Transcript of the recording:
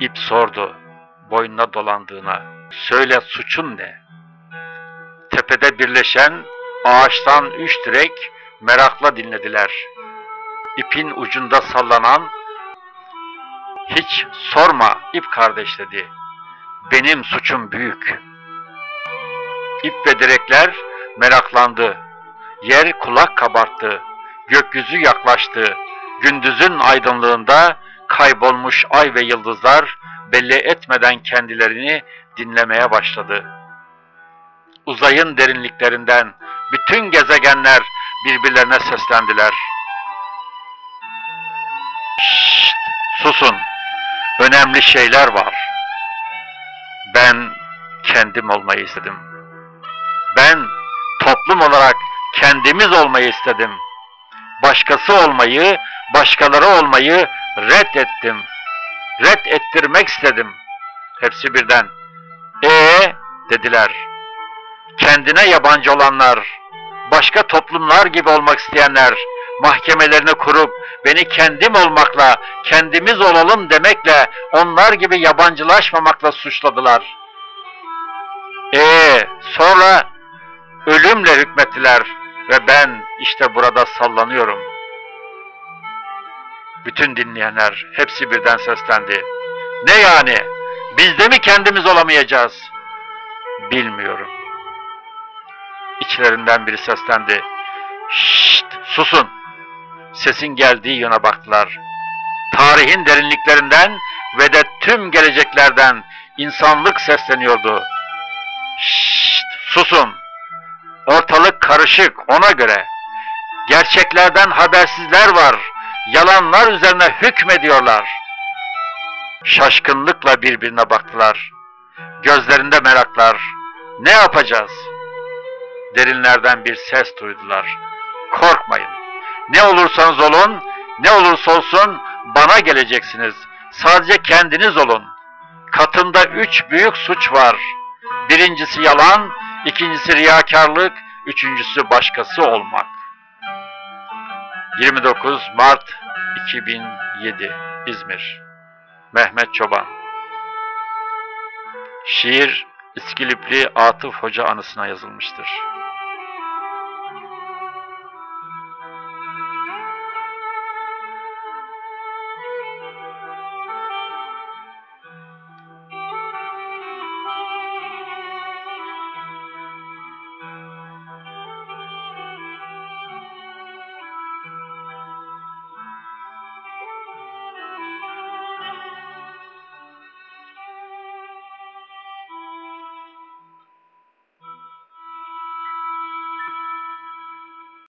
İp sordu boynuna dolandığına. Söyle suçun ne? Tepede birleşen ağaçtan üç direk merakla dinlediler. İpin ucunda sallanan hiç sorma ip kardeş dedi. Benim suçum büyük. İp ve direkler meraklandı. Yer kulak kabarttı. Gökyüzü yaklaştı. Gündüzün aydınlığında kaybolmuş ay ve yıldızlar belli etmeden kendilerini dinlemeye başladı. Uzayın derinliklerinden bütün gezegenler birbirlerine seslendiler. Şşt, susun. Önemli şeyler var. Ben kendim olmayı istedim. Ben toplum olarak kendimiz olmayı istedim. Başkası olmayı, başkaları olmayı reddettim. Red ettirmek istedim. Hepsi birden. Ee dediler. Kendine yabancı olanlar, başka toplumlar gibi olmak isteyenler, mahkemelerini kurup beni kendim olmakla, kendimiz olalım demekle, onlar gibi yabancılaşmamakla suçladılar. Ee, sonra ölümle hükmettiler ve ben işte burada sallanıyorum. Bütün dinleyenler hepsi birden seslendi. Ne yani? Biz de mi kendimiz olamayacağız? Bilmiyorum. İçlerinden biri seslendi. Şşt, susun. Sesin geldiği yöne baktılar. Tarihin derinliklerinden ve de tüm geleceklerden insanlık sesleniyordu. Şşt, susun. Ortalık karışık ona göre. Gerçeklerden habersizler var. Yalanlar üzerine hükmediyorlar. Şaşkınlıkla birbirine baktılar. Gözlerinde meraklar. Ne yapacağız? Derinlerden bir ses duydular. Korkmayın. Ne olursanız olun, ne olursa olsun bana geleceksiniz. Sadece kendiniz olun. Katında üç büyük suç var. Birincisi yalan, ikincisi riyakarlık, üçüncüsü başkası olmak. 29 Mart 2007 İzmir Mehmet Çoban Şiir İskilipli Atıf Hoca anısına yazılmıştır.